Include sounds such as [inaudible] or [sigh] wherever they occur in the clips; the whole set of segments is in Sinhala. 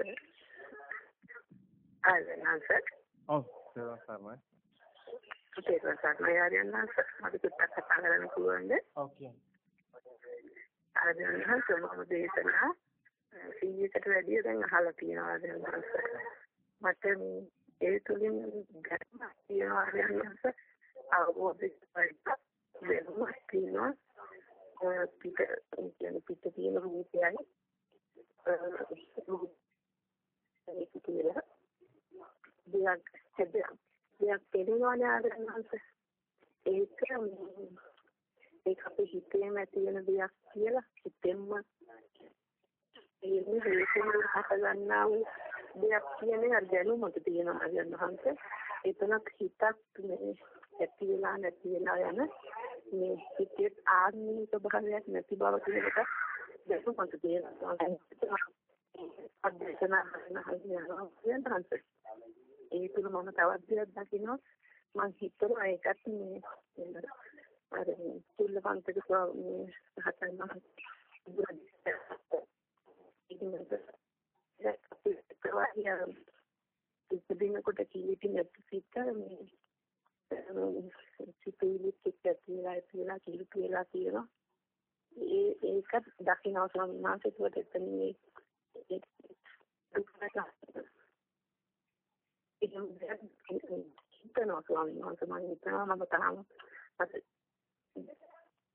වහන්සේ. ආර්යයන් වහන්සේ. ඔව් සර් සර්මයි. ඒක සර්මයි ආර්යයන් වහන්සේ. අපි ටිකක් කතා කරන්න පුළුවන්ද? ඔව් කියන්න. ආර්යයන් වහන්සේ මම දේශනා 100කට වැඩිය දැන් අහලා තියෙනවා ආර්යයන් වහන්සේ. මට ඒ තුලින් ගැටමක් තියෙනවා ආර්යයන් වහන්සේ. අවබෝධයක් වෙනවා තියෙනවා. පිට කියන්නේ පිට තියෙන රූපයයි ඒක කියලා දෙයක් හැදෙනවා දෙයක් පෙනෙනවනේ ආදරණන්ස ඒක ඒක අපේ හිතේම ඇති වෙන දෙයක් කියලා හිතෙන්ම ඒ හේතුන් හට ගන්නා වූ දෙයක් කියන්නේ අර දැනුමක තියෙන ආදරණන්ස එතනක් හිතක් මේ ඇති වෙලා නැති වෙලා යන මේ හිතේ ආත්මීය ස්වභාවයක් නැති බව කියන එක දැනුමක් තියෙනවා. අධ්‍යයනා කරනවා කියනවා ඒ තුල මම තවත් දෙයක් දකිනවා මම හිතනවා ඒකත් මේ අර තුල්ලපන්තක මේ හතයි මම ඉතින් කීවිති නැති සිත මේ සිතුවිලි කිච්චතිලා තියලා කිලි කියලා තියෙනවා ඒ ඒකත් දකින්න ස්වාමීන් වහන්සේ තුවට එතන මේ හිතනවා ස්වාමීන් වහන්සේ මම හිතනවා මම තාම මට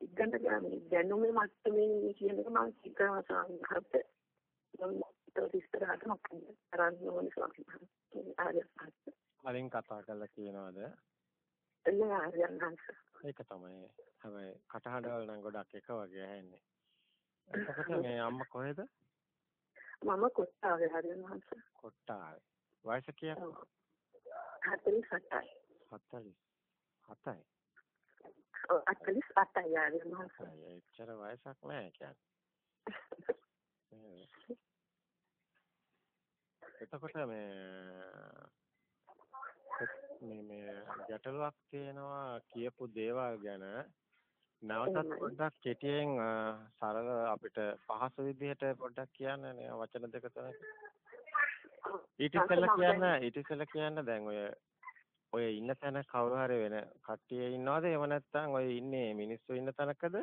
ඉගෙන ගන්න දැනුමේ මට්ටමේ කියන එක මම හිතනවා ස්වාමීන් වහන්සේ මම ඒක ඉස්සරහට මොකද කරන්න ඕනේ ස්වාමීන් වහන්සේ ආයෙත් කලින් කතා කරලා කියනවාද? එන්නේ ආර්යයන් වහන්සේ ඒක තමයි. හැබැයි කටහඬවල නම් ගොඩක් එක වගේ ඇහෙන්නේ. එතකොට මේ අම්මා කොහෙද? මම කොට්ටාවේ ආර්යයන් වහන්සේ. කොට්ටාවේ වයස කීයද 48යි 47යි ඔව් 48යි ආර්යයන් වහන්සේ. එච්චර වයසක් නෑ කියන්නේ. එතකොට මේ මේ මේ ගැටලුවක් තියෙනවා කියපු දේවල් ගැන නැවතත් පොඩ්ඩක් කෙටියෙන් සරල අපිට පහසු විදිහට පොඩ්ඩක් කියන්න වචන දෙක තුනක්. ඊට ඉස්සෙල්ලා කියන්න ඊට ඉස්සෙල්ලා කියන්න දැන් ඔය ඔය ඉන්න තැන කවුරු හරි වෙන කට්ටිය ඉන්නවද? එහෙම නැත්නම් ඔය ඉන්නේ මිනිස්සු ඉන්න තැනකද?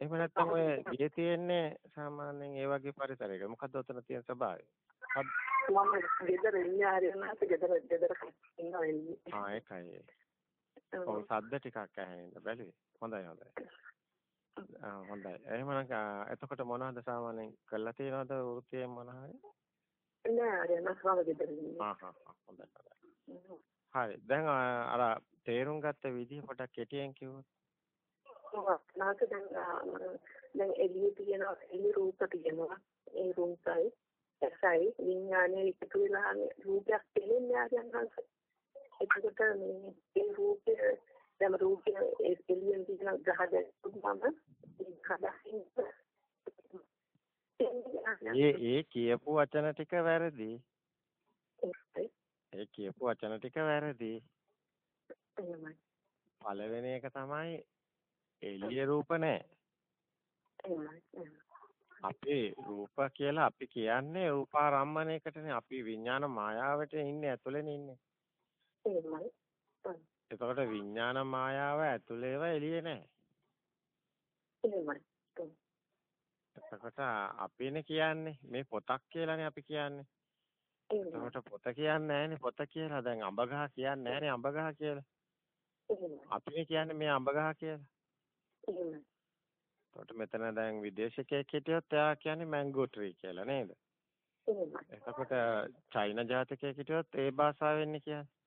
එහෙම නැත්නම් ඔය ගියේ තියෙන්නේ සාමාන්‍යයෙන් ඒ වගේ පරිසරයක. මොකද්ද උතන තියෙන ස්වභාවය? මම ගෙදර ඉන්නේ හරියනහට ගෙදර ගෙදර ඉන්නවා. ආ ඒකයි. ඔව් සද්ද ටිකක් ඇහෙන්න බැලුවේ. හොඳයි හොඳයි. ආ හොඳයි. එහෙමනම් එතකොට මොනවද සාමාන්‍යයෙන් කරලා තියෙනවද වෘත්තියෙන් මොනවද? නෑ හරියනහට මම ගෙදර ඉන්නේ. ආ හා හොඳයි හොඳයි. හරි. දැන් අර තේරුම් ගත්ත විදිහ පොඩක් කෙටියෙන් කිව්වොත්. නැත්නම් දැන් දැන් එළියේ තියෙන එළි රූප තියෙනවා. ඒ රූපයි ඇසයි විඥානය එකතු වෙලා රූපයක් පෙනෙන්නේ ආයන්හන්ස. එතකොට මේ ඒ රූපය දැන් රූපය ඒ එළියෙන් තියෙන ගහ දැක්කුවම ඒ ඒ කියපු වචන ටික වැරදි. ඒ කියපු වචන ටික වැරදි. පළවෙනි එක තමයි එළිය රූප නැහැ. අපේ රූප කියලා අපි කියන්නේ රූපාරම්මණයකටනේ අපි විඥාන මායාවට ඉන්නේ ඇතුළේනේ ඉන්නේ. එහෙමයි. එතකොට විඥාන මායාව ඇතුළේව එළියේ නැහැ. එහෙමයි. එතකොට අපිනේ කියන්නේ මේ පොතක් කියලානේ අපි කියන්නේ. එතකොට පොත කියන්නේ නැහැනේ පොත කියලා. දැන් අඹගහ කියන්නේ නැහැනේ අඹගහ කියලා. අපිනේ කියන්නේ මේ අඹගහ කියලා. එහෙමයි. එතකොට මෙතන දැන් විදේශිකයෙක් හිටියොත් එයා කියන්නේ මැංගෝ ට්‍රී කියලා නේද? එතකොට චයිනා ජාතකයෙක් හිටියොත් ඒ භාෂාවෙන්නේ කියන්නේ.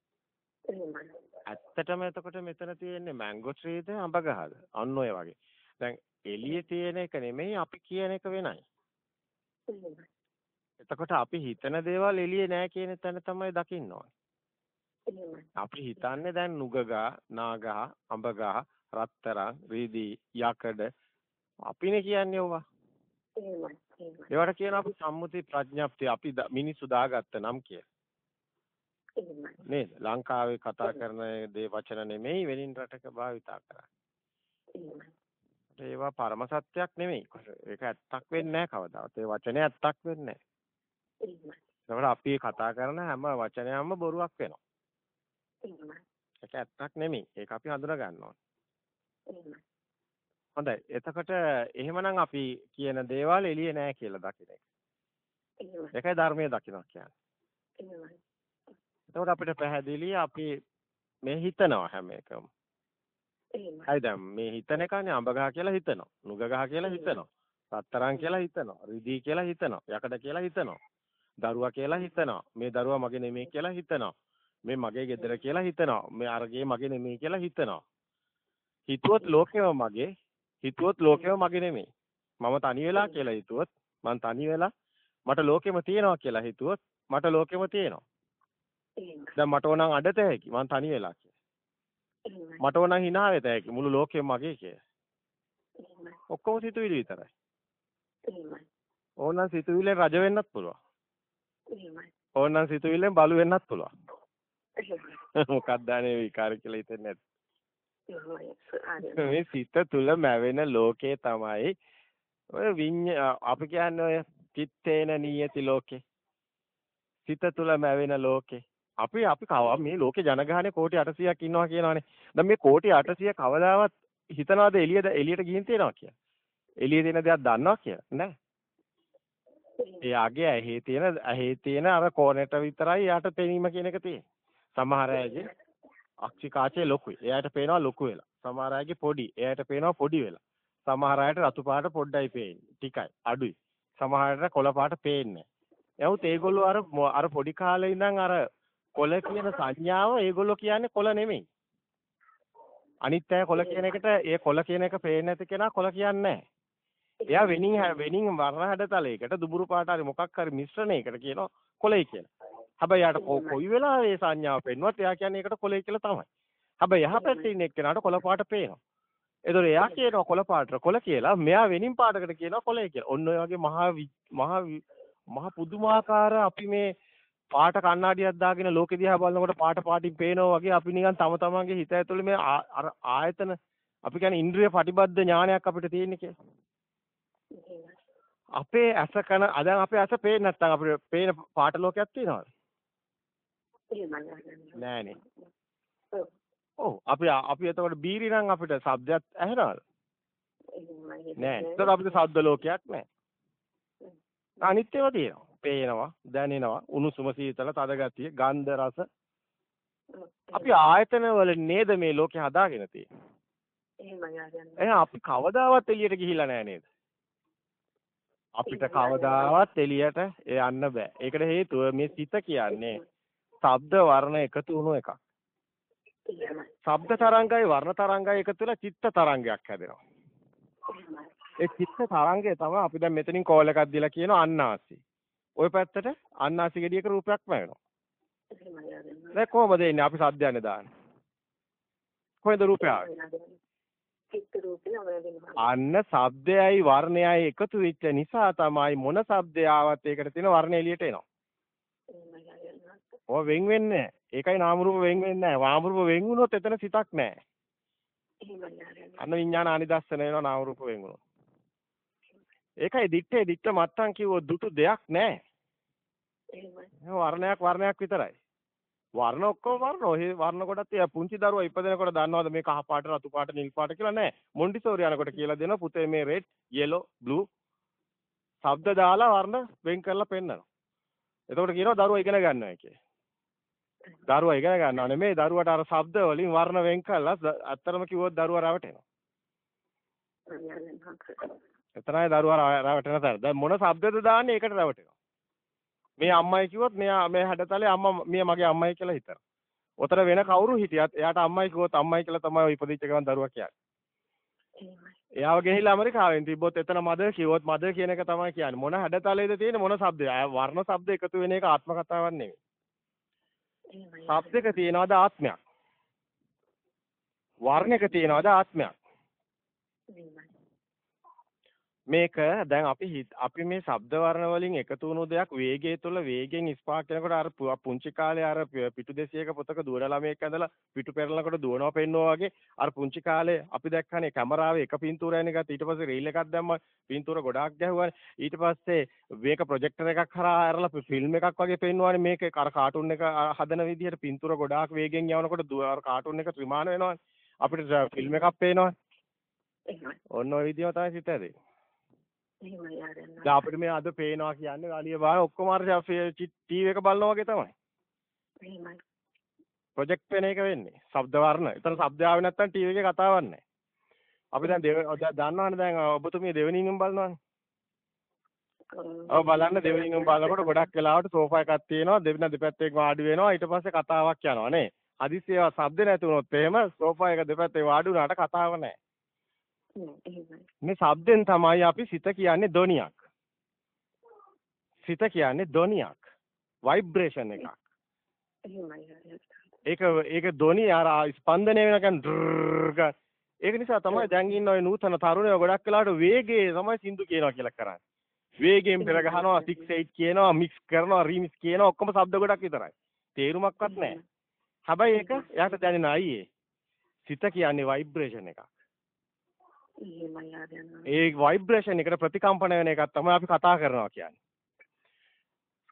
ඇත්තටම එතකොට මෙතන තියෙන්නේ මැංගෝ ට්‍රීද අඹ ගහද? අන්න ඔය වගේ. දැන් එළියේ තියෙන එක නෙමෙයි අපි කියන එක වෙනයි. එතකොට අපි හිතන දේවල් එළියේ නෑ කියන තැන තමයි දකින්න ඕනේ. අපි හිතන්නේ දැන් නුගගහ, නාගහ, අඹගහ, රත්තරන්, රීදී, යකඩ අපිනේ කියන්නේ ඕවා. එහෙමයි. ඒවට කියන අපි සම්මුති ප්‍රඥප්තිය අපි මිනිස්සු දාගත්ත නම් කිය. නේද? ලංකාවේ කතා කරන දේ වචන නෙමෙයි වෙනින් රටක භාවිතා කරන්නේ. ඒවා පරම සත්‍යයක් නෙමෙයි. ඒක ඇත්තක් වෙන්නේ නැහැ කවදාවත්. ඒ වචනේ ඇත්තක් වෙන්නේ නැහැ. අපි කතා කරන හැම වචනයක්ම බොරුවක් වෙනවා. එහෙමයි. ඒක ඇත්තක් නෙමෙයි. ඒක අපි හඳුනා ගන්න ඕනේ. එහෙමයි. හොඳයි. එතකොට එහෙමනම් අපි කියන දේවල් එළියේ නෑ කියලා දකින්න එක. එහෙමයි. ඒකයි ධර්මයේ දකින්න කියන්නේ. එතකොට අපිට පැහැදිලි අපි මේ හිතනවා හැම එකම. එහෙමයි. හරි දැන් මේ හිතන එකනේ අඹ ගහ කියලා හිතනවා. නුග ගහ කියලා හිතනවා. රත්තරන් කියලා හිතනවා. රිදී කියලා හිතනවා. යකඩ කියලා හිතනවා. දරුවා කියලා හිතනවා. මේ දරුවා මගේ නෙමෙයි කියලා හිතනවා. මේ මගේ ගෙදර කියලා හිතනවා. මේ අරගේ මගේ නෙමෙයි කියලා හිතනවා. හිතුවොත් ලෝකෙම මගේ, හිතුවොත් ලෝකෙම මගේ නෙමෙයි. මම තනි වෙලා කියලා හිතුවොත් මං තනි වෙලා මට ලෝකෙම තියෙනවා කියලා හිතුවොත් මට ලෝකෙම තියෙනවා. දැන් මට ඕනනම් අඩත හැකි මං තනි වෙලා කියලා. මට ඕනනම් hina වෙත හැකි මුළු ලෝකෙම මගේ කියලා. ඔක්කොම සිතුවිලි විතරයි. ඕනනම් සිතුවිල්ලෙන් රජ වෙන්නත් පුළුවන්. ඕනනම් සිතුවිල්ලෙන් බලු වෙන්නත් පුළුවන්. [laughs] මොකක්ද අනේ විකාර කියලා හිතන්නේ? එහෙමයි. මේ සිත තුල මැවෙන ලෝකේ තමයි ඔය විඤ්ඤා අපි කියන්නේ ඔය චිත්තේන නියති ලෝකේ. සිත තුල මැවෙන ලෝකේ. අපි අපි කව මේ ලෝකේ ජනගහනේ කෝටි 800ක් ඉන්නවා කියනවානේ. දැන් මේ කෝටි 800 කවදාවත් හිතනවාද එළියට එළියට ගිහින් තියනවා කියලා. එළියේ තියෙන දේක් දන්නවා කියලා. නෑ. එයාගේ ඇහි තියෙන ඇහි තියෙන අර කෝණයට විතරයි යාට පෙනීම කියන එක තියෙන්නේ. සමහර අයගේ අක්ෂිකාචේ ලොකුයි. එයාට පේනවා ලොකු වෙලා. සමහර අයගේ පොඩි. එයාට පේනවා පොඩි වෙලා. සමහර අයට රතු පාට පොඩ්ඩයි පේන්නේ. ටිකයි. අඩුයි. සමහරට කොළ පාට පේන්නේ නැහැ. ඒගොල්ලෝ අර අර පොඩි කාලේ ඉඳන් අර කොළ කියන සංඥාව ඒගොල්ලෝ කියන්නේ කොළ නෙමෙයි. අනිත් අය කොළ කියන එකට ඒ කොළ කියන එක පේන්නේ නැති කෙනා කොළ කියන්නේ නැහැ. එයා වෙනින් වෙනින් වර්ණ හැඩතලයකට දුඹුරු පාට හරි මොකක් හරි මිශ්‍රණයකට කියනවා කොළේ කියලා. හැබැයි යාට කොයි වෙලාවෙ ඒ සංඥාව පෙන්නුවත් එයා කියන්නේ ඒකට කොළේ කියලා තමයි. හැබැයි යහපැත්තේ ඉන්න එක්කෙනාට කොළ පාට පේනවා. ඒතකොට එයා කියනවා කොළ පාට කොළ කියලා මෙයා වෙනින් පාටකට කියනවා කොළේ කියලා. ඔන්න ඔය වගේ මහා මහා මහා පුදුමාකාර අපි මේ පාට කණ්ණාඩියක් දාගෙන ලෝකෙ දිහා බලනකොට පාට පාටින් පේනවා වගේ අපි නිකන් තම තමන්ගේ හිත ඇතුළේ මේ අර ආයතන අපි කියන්නේ ඉන්ද්‍රිය ප්‍රතිබද්ධ ඥානයක් අපිට තියෙන්නේ කියලා. අපේ ඇස කන අදන් අපේ ඇස පේන්නේ නැත්නම් අපිට පේන පාට ලෝකයක් තියෙනවද? නෑනේ. ඔව් අපි අපි එතකොට බීරි නම් අපිට ශබ්දයක් ඇහෙනවද? නෑ. ඒතකොට අපිට ශබ්ද ලෝකයක් නෑ. අනිත් ඒවා තියෙනවා. පේනවා, දැනෙනවා, උණුසුම සීතල, තද ගතිය, ගන්ධ රස. අපි ආයතන වල නේද මේ ලෝකේ හදාගෙන තියෙන්නේ. අපි කවදාවත් එළියට ගිහිල්ලා නෑ නේද? අපිට කවදාවත් එළියට යන්න බෑ. ඒකට හේතුව මේ සිත කියන්නේ ශබ්ද වර්ණ එකතු වුණු එකක්. ශබ්ද තරංගයි වර්ණ තරංගයි එකතු වෙලා චිත්ත තරංගයක් හැදෙනවා. ඒ චිත්ත තරංගය තමයි අපි දැන් මෙතනින් කෝල් එකක් දීලා කියනවා අන්නාසි. ওই පැත්තට අන්නාසි ගෙඩියක රූපයක්ම වෙනවා. දැන් කොහොමද එන්නේ අපි සද්දයන්නේ දාන්නේ? කොහෙද රූපය අන්න ශබ්දයයි වර්ණයයි එකතු වෙච්ච නිසා තමයි මොන ශබ්දය ආවත් ඒකට තියෙන වර්ණ එළියට එනවා. ඔය වෙන් වෙන්නේ ඒකයි නාම රූප වෙන් වෙන්නේ නැහැ. වාම රූප වෙන් වුණොත් එතන සිතක් නැහැ. අන්න විඥාන අනිදස්සන වෙනවා නාම රූප වෙන් වුණොත්. ඒකයි දිත්තේ දිත්ත මත්තන් කිව්වොත් දුටු දෙයක් නැහැ. වර්ණයක් වර්ණයක් විතරයි. වර්ණ ඔක්කොම වර්ණ ඔය වර්ණ කොටත් ඒ පුංචි දරුවා ඉපදෙනකොට දන්නවද මේ කහ පාට රතු පාට නිල් පාට කියලා නැහැ. මොන්ටිසෝරි යනකොට කියලා දෙනවා පුතේ මේ රෙඩ්, yellow, blue ශබ්ද දාලා වර්ණ වෙන් කරලා පෙන්නනවා. එතකොට කියනවා දරුවා ඉගෙන ගන්නවා කියලා. දරුවා ඉගෙන ගන්නව නෙමෙයි දරුවට අර ශබ්ද වලින් වර්ණ වෙන් කළා අත්‍තරම කිව්වොත් දරුවා රවටෙනවා. එතනයි දරුවා රැවටෙන තැන. දැන් මොන શબ્දද දාන්නේ ඒකට රැවටෙනවා. මේ අම්මයි කිව්වොත් මෙයා මේ හැඩතලේ අම්මා මෙයා මගේ අම්මයි කියලා හිතනවා. ඔතන වෙන කවුරු හිටියත් එයාට අම්මයි කිව්වොත් අම්මයි කියලා තමයි ඉපදිච්ච ගමන් දරුවා කියන්නේ. එයාව ගෙනිලා ඇමරිකාවෙන් තිබ්බොත් එතන මද කිව්වොත් මද කියන එක තමයි කියන්නේ. මොන හැඩතලේද තියෙන්නේ මොන શબ્දය? වර්ණ શબ્ද එකතු වෙන එක ආත්ම කතාවක් නෙමෙයි. શબ્දක තියනවාද ආත්මයක්? වර්ණයක තියනවාද ආත්මයක්? මේක දැන් අපි අපි මේ ශබ්ද වර්ණ වලින් එකතු වුණු දෙයක් වේගය තුළ වේගෙන් ස්පාක් කරනකොට අර පුංචි කාලේ අර පිටු 200ක පොතක දුවන ළමයෙක් ඇඳලා පිටු පෙරලනකොට දුවනවා පෙන්නවා වගේ අර පුංචි කාලේ අපි දැක්කනේ කැමරාවේ එක පින්තූරයන් එකත් ඊට පස්සේ රීල් එකක් දැම්මා පින්තූර ගොඩාක් ගැහුවා ඊට පස්සේ මේක ප්‍රොජෙක්ටර් එකක් හරහා අරලා ෆිල්ම් එකක් වගේ පෙන්වන්නේ මේක අර කාටුන් එක හදන විදිහට පින්තූර ගොඩාක් වේගෙන් යවනකොට අර කාටුන් එක ත්‍රිමාන වෙනවනේ. අපිට ෆිල්ම් එකක් පේනවනේ. ඔන්න ඔය විදිහම තමයි සිත ඇදෙන්නේ එහෙමයි ආරෙන්න. දැන් අපිට මේ අද පේනවා කියන්නේ අලිය බාන ඔක්කොම අර ටීවී එක බලනවා වගේ තමයි. එහෙමයි. ප්‍රොජෙක්ට් වෙන එක වෙන්නේ. ශබ්ද වර්ණ. ඒතර ශබ්ද ආවේ නැත්නම් ටීවී එකේ කතාවක් නැහැ. අපි දැන් දෙව දන්නවනේ දැන් ඔබතුමිය දෙවෙනින්ම බලනවනේ. ඔව් බලන්න දෙවෙනින්ම බලනකොට ගොඩක් වෙලාවට සෝෆා එකක් තියෙනවා දෙවෙනි දෙපැත්තේ වාඩි වෙනවා ඊට පස්සේ කතාවක් යනවා නේ. හදිස්සිය ශබ්ද නැති වුණොත් එහෙම සෝෆා එක දෙපැත්තේ වාඩි වුණාට කතාව නැහැ. මේ shabden තමයි අපි සිත කියන්නේ ධ්වනියක්. සිත කියන්නේ ධ්වනියක්. ভাইබ්‍රේෂන් එකක්. ඒක ඒක ධ්වනි අර ස්පන්දනය වෙනකන් ඒක නිසා තමයි දැන් ඉන්න ඔය නූතන තරුණයෝ ගොඩක් වෙලාවට වේගයේ තමයි සින්දු කියනවා කියලා කරන්නේ. වේගයෙන් පෙර ගහනවා 68 කියනවා මික්ස් කරනවා රීමික්ස් කියනවා ඔක්කොම શબ્ද ගොඩක් විතරයි. තේරුමක්වත් නැහැ. හැබැයි ඒක එයාට දැනෙන අයියේ. සිත කියන්නේ ভাইබ්‍රේෂන් එකක්. එහෙමයි ආදයන්වා. ඒ ভাইබ්‍රේෂන් එකට ප්‍රතිකම්පන වෙන එකක් තමයි අපි කතා කරනවා කියන්නේ.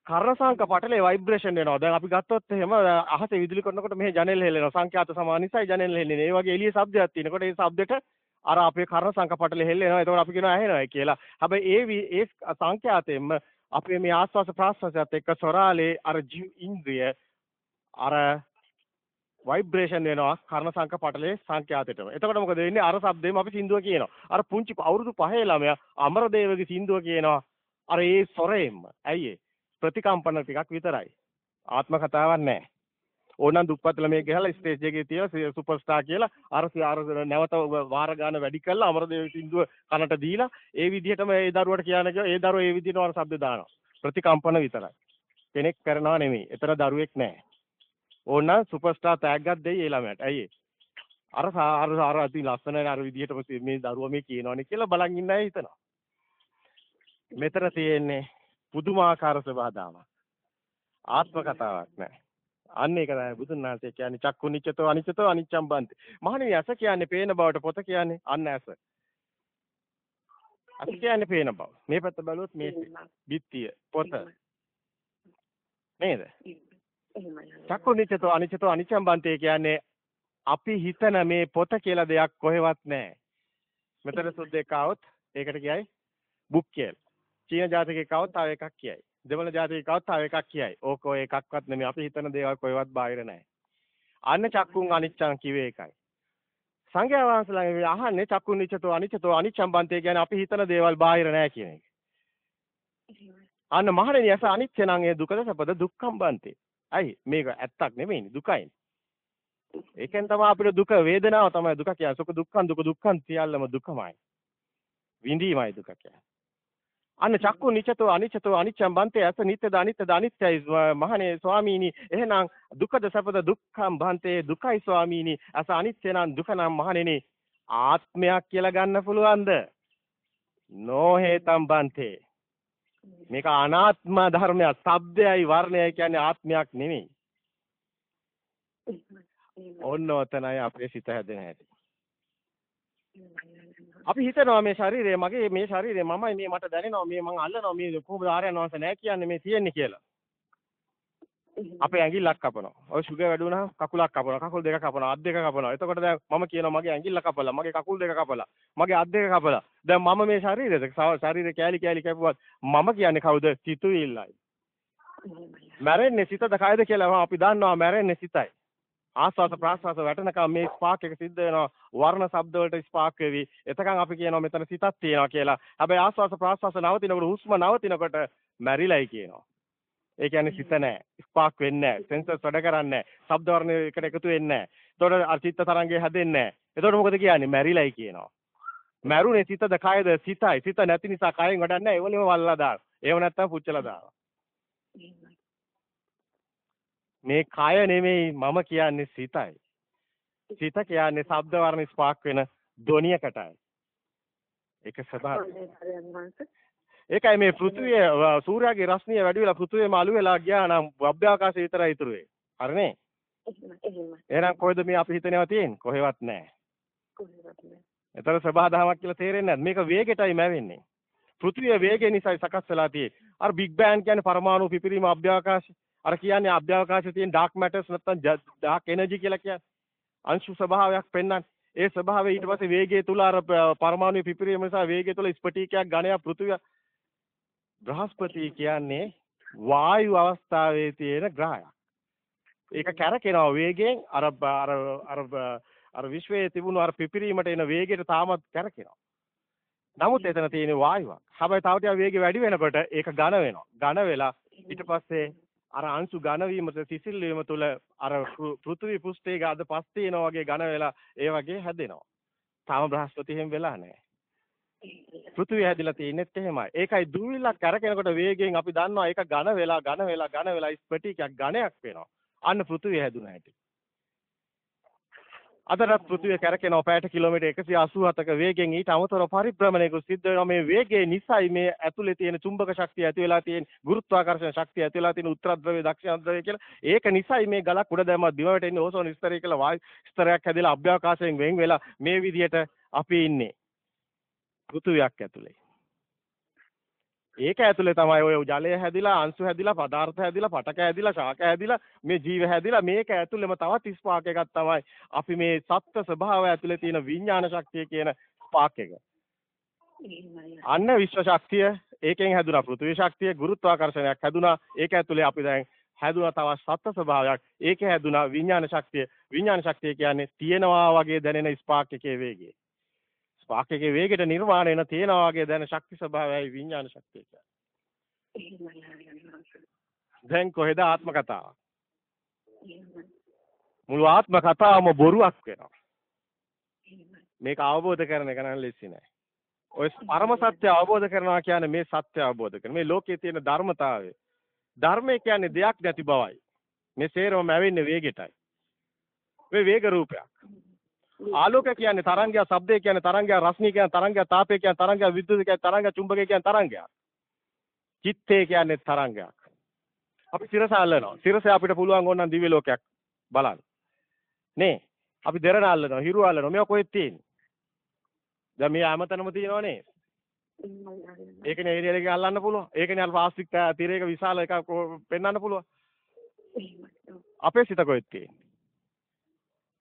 කර්ණ සංක පටලේ ভাইබ්‍රේෂන් වෙනවා. දැන් අපි ගත්තොත් එහෙම අහසේ විදුලි කරනකොට මෙහි ජනෙල් හෙල්ලෙනවා. සංඛ්‍යාත සමාන නිසායි ජනෙල් හෙල්ලෙන්නේ. ඒ වගේ එළියේ ශබ්දයක් තියෙනකොට ඒ ශබ්දෙට අර අපේ කර්ණ සංක පටලේ හෙල්ලෙනවා. ඒතකොට අපි කියනවා ඇහෙනවා කියලා. හැබැයි ඒ ඒ සංඛ්‍යාතයෙන්ම අපේ මේ ආස්වාස ප්‍රාස්වාසයත් එක්ක සොරාලේ අර ඉන්ද්‍රිය අර ভাইබ්‍රේෂන් වෙනවා කර්ණ සංක පටලේ සංඛ්‍යාතෙටම. එතකොට මොකද වෙන්නේ? අර શબ્දෙම අපි සින්දුව කියනවා. අර පුංචි අවුරුදු 5 ළමයා අමරදේවගේ සින්දුව කියනවා. අර ඒ සොරේම. ඇයි ප්‍රතිකම්පන ටිකක් විතරයි. ආත්ම කතාවක් නැහැ. ඕනනම් දුප්පත් ළමයෙක් ගහලා ස්ටේජ් එකේ තියලා සුපර්ස්ටාර් කියලා අර අර නැවත වාර ගාන වැඩි කරලා අමරදේව සින්දුව කනට දීලා ඒ විදිහටම ඒ දරුවට කියන කිව්වා ඒ දරුවා ඒ විදිහටම අර શબ્ද දානවා. ප්‍රතිකම්පන විතරයි. කෙනෙක් කරනවා නෙමෙයි. එතන දරුවෙක් නැහැ. ඕනනම් සුපර්ස්ටාර් තෑග්ගක් දෙයි ඒ ළමයාට. ඇයි අර අර අර අති ලස්සන අර විදිහටම මේ දරුවා මේ කියනවනේ කියලා බලන් ඉන්න අය හිතනවා. මෙතන තියෙන්නේ පුදුමාකාර ස්වභාවයක්. ආත්ම කතාවක් නෑ. අන්න ඒක තමයි බුදුන් වහන්සේ කියන්නේ චක්කු නිච්චතෝ අනිච්චතෝ අනිච්චම් බන්ති. මහණෙනි ඇස කියන්නේ පේන බවට පොත කියන්නේ අන්න ඇස. ඇස කියන්නේ පේන බව. මේ පැත්ත බැලුවොත් මේ බිත්තිය පොත. නේද? චක්කු නිච්චතෝ අනිච්චතෝ අනිච්චම් බන්තේ කියන්නේ අපි හිතන මේ පොත කියලා දෙයක් කොහෙවත් නැහැ. මෙතන සුද්දෙක් ආවොත් ඒකට කියයි බුක් කියලා. චීන ජාතිකයෙක් ආවොත් තව එකක් කියයි. දෙමළ ජාතිකයෙක් ආවොත් තව එකක් කියයි. ඕක එකක්වත් නෙමෙයි. අපි හිතන දේවල් කොහෙවත් බාහිර නැහැ. අන්න චක්කුන් අනිච්චං කිව්වේ ඒකයි. සංඝයා වහන්සේලාගේ අහන්නේ චක්කුන් නිච්චතෝ අනිච්චතෝ අනිච්චම් බන්තේ කියන්නේ අපි හිතන දේවල් බාහිර නැහැ කියන එක. අන්න මහණෙනි ඇස අනිච්ච නම් ඒ දුකද සැපද දුක්ඛම් බන්තේ. ඇයි මේක ඇත්තක් නෙමෙයිනේ දුකයිනේ. ඒකෙන් තමයි අපිට දුක වේදනාව තමයි දුක කියන්නේ. සුඛ දුක්ඛං දුක දුක්ඛං සියල්ලම දුකමයි. විඳීමයි දුක කියන්නේ. අන්න චක්කු නිච්චතෝ අනිච්චතෝ අනිච්චං බන්තේ අස නිත්‍යද අනිත්‍යද අනිත්‍යයි මහණේ ස්වාමීනි එහෙනම් දුකද සැපද දුක්ඛං බන්තේ දුකයි ස්වාමීනි අස අනිත්‍ය නම් දුක නම් මහණෙනි ආත්මයක් කියලා ගන්න පුළුවන්ද නොහේතම් බන්තේ මේක අනාත්ම ධර්මයක්. ශබ්දයයි වර්ණයයි කියන්නේ ආත්මයක් නෙමෙයි. ඔන්න ඔතනයි අපේ සිත හැදෙන හැටි. අපි හිතනවා මේ ශරීරය මගේ මේ ශරීරය මමයි මේ මට දැනෙනවා මේ මං අල්ලනවා මේ කොහොමද ආර්යයන් වහන්සේ නැහැ කියන්නේ මේ තියෙන්නේ කියලා. අපේ ඇඟිල්ලක් කපනවා. ඔය සුගර් වැඩි වුණාම කකුලක් කපනවා. කකුල් දෙක කපනවා. අත් දෙක කපනවා. එතකොට දැන් මම කියනවා මගේ ඇඟිල්ල කපලා, මගේ කකුල් දෙක කපලා, මගේ අත් දෙක කපලා. දැන් මම මේ ශරීරෙද ශරීරේ කෑලි කෑලි කැපුවත් මම කියන්නේ කවුද? සිතුවිල්ලයි. මැරෙන්නේ සිතද කයද කියලා අපි දන්නවා මැරෙන්නේ සිතයි. ආස්වාස ප්‍රාස්වාස වැටෙනකම් මේ ස්පාක් එක සිද්ධ වෙනවා වර්ණ ශබ්ද වලට ස්පාක් වෙවි එතකන් අපි කියනවා මෙතන සිතක් තියෙනවා කියලා හැබැයි ආස්වාස ප්‍රාස්වාස නවතිනකොට හුස්ම නවතිනකොට මැරිලයි කියනවා ඒ කියන්නේ සිත නැහැ. ස්පාක් වෙන්නේ නැහැ. සෙන්සර්ස් වැඩ කරන්නේ නැහැ. ශබ්ද වර්ණ එකට එකතු වෙන්නේ නැහැ. එතකොට අර චිත්ත තරංගේ හැදෙන්නේ නැහැ. එතකොට මොකද කියන්නේ? මැරිලයි කියනවා. මැරුනේ සිතද කයද? සිතයි. සිත නැති නිසා කයෙන් වැඩක් නැහැ. ඒවලෙම වල්ලා දාන. ඒව නැත්තම් පුච්චලා දානවා. මේ කය නෙමෙයි මම කියන්නේ සිතයි. සිත කියන්නේ ශබ්ද වර්ණ ස්පාක් වෙන ධ්වනියකටයි. ඒක ස්වභාවය. ඒකයි මේ පෘථුවිය සූර්යාගේ රශ්මිය වැඩි වෙලා පෘථුවියම අලු වෙලා ගියා නම් අභ්‍යවකාශය විතරයි ඉතුරු වෙන්නේ. හරිනේ? එහෙම. එහෙනම් කොහෙද මේ අපි හිතනවා තියෙන්නේ? කොහෙවත් නැහැ. කොහෙවත් නෑ. එතන සබහාදහමක් කියලා තේරෙන්නේ නැහැ. මේක වේගයටයි මැවෙන්නේ. පෘථිවිය වේගය නිසායි සකස් වෙලා තියෙන්නේ. අර බිග් බෑන් කියන්නේ පරමාණු පිපිරීම අභ්‍යවකාශය. අර කියන්නේ අභ්‍යවකාශයේ තියෙන ඩාර්ක් මැටර්ස් නැත්නම් ඩාර්ක් එනර්ජි කියලා කියන්නේ. අංශු ස්වභාවයක් පෙන්වන්නේ. ඒ ස්වභාවය ඊට පස්සේ වේගය තුල අර පරමාණු පිපිරීම නිසා වේගය තුල ස්පටිකයක් ඝනයක් පෘථිවිය බ්‍රහස්පති කියන්නේ වායු අවස්ථාවේ තියෙන ග්‍රහයක්. ඒක කැරකෙනවා වේගයෙන් අර අර අර අර විශ්වයේ තිබුණු අර පිපිරීමට එන වේගයට තාමත් කැරකෙනවා. නමුත් එතන තියෙන වායුවක්. හැබැයි තව ටිකක් වේගය වැඩි වෙනකොට ඒක ඝන වෙනවා. ඝන වෙලා ඊට පස්සේ අර අංශු ඝන වීමට සිසිල් වීම තුළ අර පෘථිවි පෘෂ්ඨයේ ගාද පස් තියෙනා වගේ ඝන වෙලා ඒ වගේ හැදෙනවා. තාම බ්‍රහස්පති හැම වෙලා නැහැ. පෘථිවිය හැදිලා තියෙනෙත් එහෙමයි. ඒකයි දුවිලක් කරකිනකොට වේගයෙන් අපි දන්නවා ඒක ඝන වෙලා ඝන වෙලා ඝන වෙලා ස්පටිකයක් ඝනයක් වෙනවා. අන්න පෘථිවිය හැදුන හැටි. අදටත් පෘථිවිය කැරකෙනවා පැයට කිලෝමීටර් 187ක වේගෙන් ඊට අමතරව පරිභ්‍රමණයක සිද්ධ වෙනවා මේ වේගයේ නිසයි මේ ඇතුලේ තියෙන චුම්බක ශක්තිය ඇති වෙලා තියෙන ගුරුත්වාකර්ෂණ ශක්තිය ඇති වෙලා තියෙන උත්තර ද්‍රවය දක්ෂිණ ද්‍රවය කියලා ඒක නිසයි මේ ගලක් උඩ දැම්මා බිම වැටෙන්නේ ඕසෝන ස්තරය කියලා වායු ස්තරයක් හැදිලා අභ්‍යවකාශයෙන් වෙන් වෙලා මේ විදිහට අපි ඉන්නේ පෘථුවියක් ඇතුලේ. ඒක ඇතුලේ තමයි ඔය ජලය හැදිලා අංශු හැදිලා පදාර්ථ හැදිලා පටක හැදිලා ශාක හැදිලා මේ ජීව හැදිලා මේක ඇතුලේම තවත් ස්පාක් එකක් තමයි අපි මේ සත්ත්ව ස්වභාවය ඇතුලේ තියෙන විඥාන ශක්තිය කියන ස්පාක් එක. අන්න විශ්ව ශක්තිය ඒකෙන් හැදුනා. පෘථිවි ශක්තිය ගුරුත්වාකර්ෂණයක් හැදුනා. ඒක ඇතුලේ අපි දැන් හැදුනා තවත් සත්ත්ව ස්වභාවයක්. ඒකේ හැදුනා විඥාන ශක්තිය. විඥාන ශක්තිය කියන්නේ තියෙනවා වගේ දැනෙන ස්පාක් එකේ වේගය. ස්පාක් එකේ වේගයට නිර්වාණය වෙන තියනවා වගේ දැන ශක්ති ස්වභාවයයි විඥාන ශක්තිය දැන් කොහෙද ආත්ම කතාව? මුළු ආත්ම කතාවම බොරුවක් වෙනවා. මේක අවබෝධ කරන එක නම් ලෙසි නෑ. ඔය පරම සත්‍ය අවබෝධ කරනවා කියන්නේ මේ සත්‍ය අවබෝධ කරන. මේ ලෝකයේ තියෙන ධර්මතාවය. ධර්මය කියන්නේ දෙයක් නැති බවයි. මේ සේරම මැවෙන්නේ වේගෙටයි. මේ වේග රූපයක්. ආලෝක කියන්නේ තරංගය, ශබ්දය කියන්නේ තරංගය, රශ්මිය කියන්නේ තරංගය, තාපය කියන්නේ තරංගය, විද්‍යුත් කියන්නේ තරංගය, චුම්බකය කියන්නේ තරංගයක්. චිත්තය කියන්නේ තරංගයක්. අපි සිරස අල්ලනවා. සිරස අපිට පුළුවන් ඕනනම් දිව්‍ය ලෝකයක් බලන්න. නේ? අපි දෙරණ අල්ලනවා, හිරු අල්ලනවා. මේවා කොහෙද තියෙන්නේ? දැන් මේ හැමතැනම තියෙනවනේ. ඒකනේ ඒරියල් එකේ අල්ලන්න පුළුවන්. ඒකනේ අර ප්ලාස්ටික් තිරයක විශාල එකක් පෙන්වන්න පුළුවන්. අපේ සිත කොහෙද තියෙන්නේ?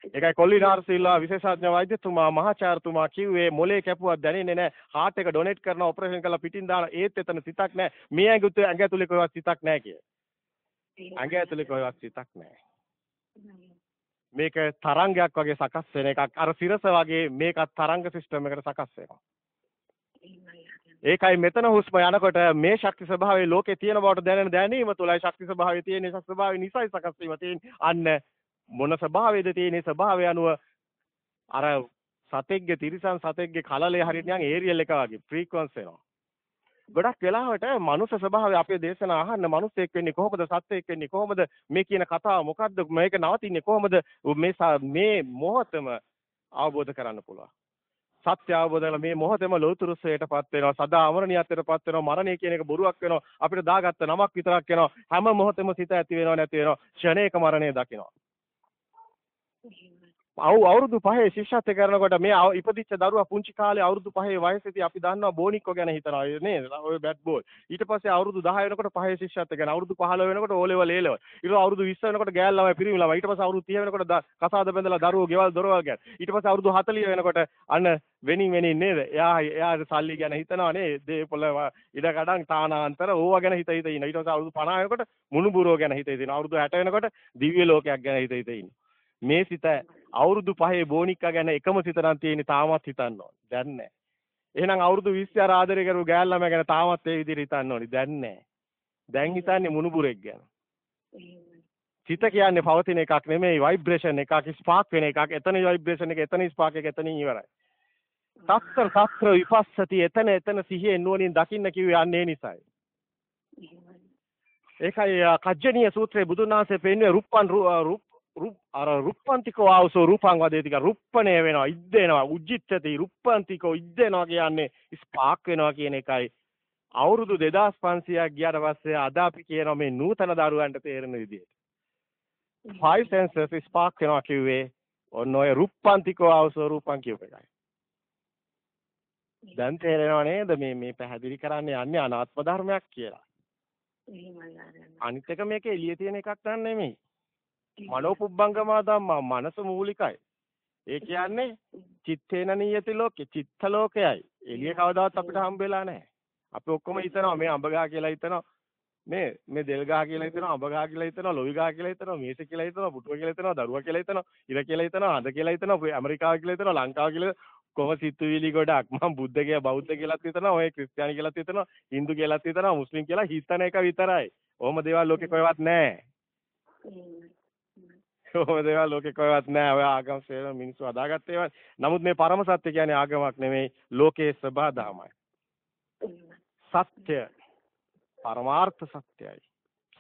ඒකයි කොල්ලිනාර් සිල්වා විශේෂඥ වෛද්‍යතුමා මහාචාර්යතුමා කිව්වේ මොලේ කැපුවක් දැනෙන්නේ නැහැ. හાર્ට් එක ඩොනේට් කරන ඔපරේෂන් කරලා පිටින් දාන ඒත් එතන සිතක් නැහැ. මේ ඇඟ ඇඟ ඇතුලේ කොහෙවත් සිතක් නැහැ කිය. ඇඟ ඇතුලේ කොහෙවත් සිතක් නැහැ. මේක තරංගයක් වගේ සකස් වෙන එකක්. අර සිරස වගේ මේකත් තරංග සිස්ටම් එකකට සකස් වෙනවා. ඒකයි මෙතන හුස්ම යනකොට මේ ශක්ති ස්වභාවයේ ලෝකේ තියෙන බවට දැනෙන දැනීම තුලයි ශක්ති ස්වභාවයේ තියෙන ස්වභාවය නිසයි සකස් වීම තියෙන්නේ. අන්න මොන ස්වභාවයේද තියෙන ස්වභාවය අනුව අර සතෙක්ගේ තිරිසන් සතෙක්ගේ කලලේ හරියට නිකන් ඒරියල් එක වගේ ෆ්‍රීකවන්ස් වෙනවා. ගොඩක් වෙලාවට මනුස්ස ස්වභාවය අපේ දේශනා අහන්න මනුස්සයෙක් වෙන්නේ කොහොමද? සත්වෙක් වෙන්නේ කොහොමද? මේ කියන කතාව මොකද්ද? මේක නවතින්නේ කොහොමද? මේ මේ මොහොතම අවබෝධ කරන්න පුළුවන්. සත්‍ය අවබෝධ කරලා මේ මොහොතේම ලෝතුරුස්සයටපත් වෙනවා සදා අමරණීයත්වයටපත් වෙනවා මරණය කියන එක බොරුවක් වෙනවා අපිට දාගත්ත නමක් විතරක් වෙනවා හැම මොහොතෙම සිත ඇති වෙනව නැති වෙනවා ක්ෂණයක මරණය දකිනවා. අවු අවුරුදු 5 ශිෂ්‍යත්ව කරනකොට මේ ඉපදිච්ච දරුවා පුංචි කාලේ අවුරුදු 5 වයසේදී අපි දන්නවා බෝනික්කෝ ගැන හිතනවා. නේද? ඔය බැට් බෝල් ඊට පස්සේ අවුරුදු 10 වෙනකොට 5 ශිෂ්‍යත්ව ගැන අවුරුදු 15 වෙනකොට ඕ ලෙවල් ඒ ලෙවල් ඊට අවුරුදු 20 වෙනකොට ගෑල් ළමයි පිරිමි ළමයි. ඊට පස්සේ අවුරුදු 30 වෙනකොට කසාද බැඳලා දරුවෝ ගෙවල් දොරවල් ගැන. ඊට පස්සේ අවුරුදු 40 වෙනකොට අන්න වෙනින් වෙනින් නේද? එයා එයා සල්ලි ගැන හිතනවා නේ දේපොළ ඉඩ කඩන් තානාන්තර ඕවා ගැන හිත හිත ඉන්න ඊට පස්සේ අවුරුදු 50 වෙනකොට මුණුබුරෝ ගැන හිත හිත ඉන්න අවුරුදු 60 වෙනකොට දිව්‍ය ලෝකයක් ගැන හිත හිත ඉන්න මේ සිත අවුරුදු පහේ බෝනික්කා ගැන එකම සිත නම් තියෙන්නේ තාමත් හිතන්න ඕනේ. දැන් නැහැ. එහෙනම් අවුරුදු 20 අර ආදරය කරපු ගෑල් ළමයා ගැන තාමත් ඒ විදිහට හිතන්න ඕනේ. දැන් නැහැ. දැන් හිතන්නේ මුණුබුරෙක් ගැන. සිත කියන්නේ පවතින එකක් නෙමෙයි ভাইබ්‍රේෂන් එකක් ස්පාක් වෙන එකක් එතන ভাইබ්‍රේෂන් එක එතන ස්පාක් එක එතනින් ඉවරයි. සත්‍තර සත්‍තර විපස්සති එතන එතන සිහියෙන් නුවණින් දකින්න කිව්වේ අන්නේ නිසායි. ඒකයි කජ්ජනීය සූත්‍රයේ බුදුන් වහන්සේ පෙන්වුවේ රුප්පන් රූප අර රුප්පන්තිකෝ ආවසෝ රූපං වදේති කියලා රුප්පණය වෙනවා ඉද්දෙනවා උජ්ජිත්තති රුප්පන්තිකෝ ඉද්දෙනවා කියන්නේ ස්පාක් වෙනවා කියන එකයි. අවුරුදු 2500ක් ගියාට පස්සේ අද අපි කියන මේ නූතන දරුවන්ට තේරෙන විදිහට. Five senses spark වෙනවා කිව්වේ ඔන්න ඔය රුප්පන්තිකෝ ආවසෝ රූපං කියප එකයි. දැන් තේරෙනව නේද මේ මේ පැහැදිලි කරන්න යන්නේ අනාත්ම ධර්මයක් කියලා. එහෙමයි. අනිත් එක මේක එළියේ තියෙන එකක් නෙමෙයි මනෝ පුබ්බංගමා ධම්මා මනස මූලිකයි. ඒ කියන්නේ චිත්තේන නියති ලෝකේ චිත්ත ලෝකයයි. එළිය කවදාවත් අපිට හම්බ වෙලා නැහැ. අපි ඔක්කොම හිතනවා මේ අඹ ගහ කියලා හිතනවා. මේ මේ දෙල් ගහ කියලා හිතනවා අඹ ගහ කියලා හිතනවා ලොවි ගහ කියලා හිතනවා මේස කියලා හිතනවා පුටුව කියලා හිතනවා දරුවා කියලා හිතනවා ඉර කියලා හිතනවා හඳ කියලා හිතනවා ඇමරිකාව කියලා හිතනවා ලංකාව කියලා කොහොම සිතුවිලි ගොඩක් මම බුද්ධ කියලා බෞද්ධ කියලාත් හිතනවා ඔය ක්‍රිස්තියානි කියලාත් හිතනවා හින්දු කියලාත් හිතනවා මුස්ලිම් කියලා හිතන එක විතරයි. ඔහොම දේවල් ලෝකේ කොහෙවත් නැහැ. එහෙමයි. ඔය දේවල් ලෝකේ කොහෙවත් නැහැ. ඔය ආගම් සේන මිනිස්සු හදාගත්ත ඒවා. නමුත් මේ පරම සත්‍ය කියන්නේ ආගමක් නෙමෙයි. ලෝකයේ ස්වභාවයමයි. එහෙමයි. සත්‍ය පරමාර්ථ සත්‍යයි.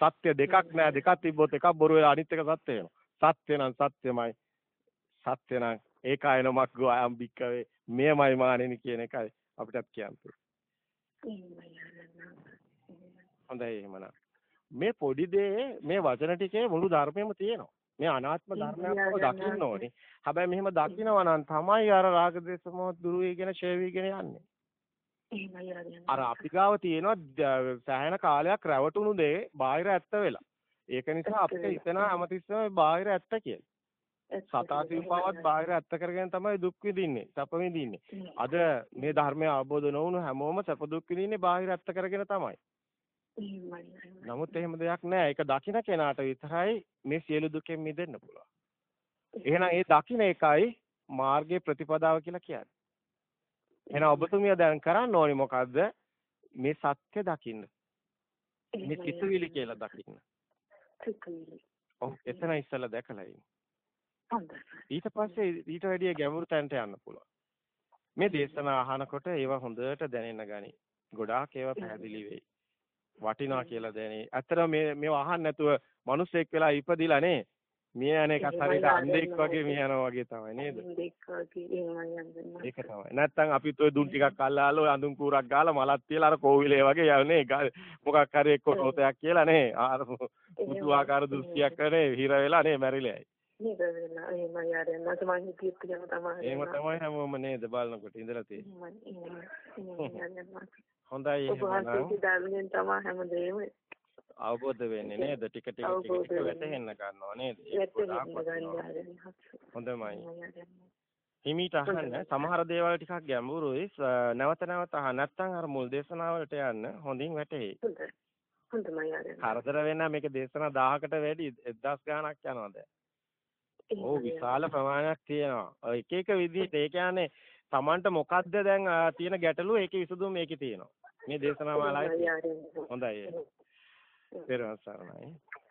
සත්‍ය දෙකක් නෑ දෙකක් තිබ්බොත් එකක් බොරු වෙලා අනිත් එක සත්‍ය වෙනවා. සත්‍ය නම් සත්‍යමයි. සත්‍ය නම් ඒකායන මග්ගෝ අයම් බික්කවේ මෙයමයි මානෙනි කියන එකයි අපිටත් කියන්නේ. එහෙමයි ආරයන්. හොඳයි එහෙමනම්. මේ පොඩි දේ මේ වචන ටිකේ මුළු ධර්මෙම තියෙනවා. මේ අනාත්ම ධර්මයක් දකින්න ඕනේ. හැබැයි මෙහෙම දකිනවා නම් තමයි අර රාග දේශ මොහ දුරු වෙගෙන ඡය වෙගෙන යන්නේ. අර අපි ගාව තියෙනවා සෑහෙන කාලයක් රැවටුණු දේ බාහිර ඇත්ත වෙලා. ඒක නිසා අපිට හිතෙනවා හැමතිස්සෙම බාහිර ඇත්ත කියලා. සතා සිව්පාවත් බාහිර ඇත්ත කරගෙන තමයි දුක් විඳින්නේ, සැප විඳින්නේ. අද මේ ධර්මය අවබෝධ නොවුණු හැමෝම සැප දුක් විඳින්නේ බාහිර ඇත්ත කරගෙන තමයි. නමුත් එහෙම දෙයක් නෑ. ඒක දකින්න කෙනාට විතරයි මේ සියලු දුකෙන් මිදෙන්න පුළුවන්. එහෙනම් ඒ දකින්න එකයි මාර්ගයේ ප්‍රතිපදාව කියලා කියන්නේ. එහෙනම් ඔබතුමිය දැන් කරන්න ඕනි මොකද්ද? මේ සත්‍ය දකින්න. මේ සිතුවිලි කියලා දකින්න. සිතුවිලි. ඔව් එතන ඉස්සලා දැකලා ඉන්න. ඊට පස්සේ ඊට වැඩිය ගැඹුරු තැනට යන්න පුළුවන්. මේ දේශනා අහනකොට ඒවා හොඳට දැනෙන්න ගනි. ගොඩාක් ඒවා පැහැදිලි වෙයි. වටිනවා කියලා දැනේ. ඇත්තටම මේ මේව අහන්න නැතුව මිනිස්සෙක් වෙලා ඉපදිලා නේ. මිය යන එකත් හරියට අන්ධෙක් වගේ මිය යනවා වගේ තමයි නේද? ඒක තමයි. නැත්තම් අපිත් ඔය දුම් ටිකක් අල්ලාලා ඔය අඳුන් කූරක් ගාලා මලක් තියලා අර කෝවිලේ වගේ යන්නේ මොකක් හරි එක්ක රෝතයක් කියලා නේ. අර මුතු ආකාර දෘෂ්ටියක් කරේ හිර වෙලා නේ මැරිලා යයි. නේද වෙලා එහෙමයි ආරයන්. මට මං හිතියත් කියනවා තමයි. එහෙම තමයි හැමෝම නේද බලනකොට ඉඳලා තියෙන්නේ. හොඳයි ඔබ වහන්සේගේ ධර්මයෙන් තමයි හැමදේම අවබෝධ වෙන්නේ නේද? ටික ටික ටික ටික වැටහෙන්න ගන්නවා නේද? හොඳමයි. හිමීට අහන්න. සමහර දේවල් ටිකක් ගැඹුරුයි. නැවත නැවත අහන්න නැත්නම් අර මුල් දේශනාවලට යන්න හොඳින් වැටහෙයි. හොඳමයි ආරයන් කරදර වෙන මේක දේශනා 1000කට වැඩි 1000 ගාණක් යනවා දැන්. ඔව් විශාල ප්‍රමාණයක් තියෙනවා. එක එක විදිහට. ඒ කියන්නේ Tamanට මොකද්ද දැන් තියෙන ගැටලුව ඒකේ විසඳුම මේකේ තියෙනවා මේ දේශනා මාලාවේ හොඳයි. පෙරවන් සරණයි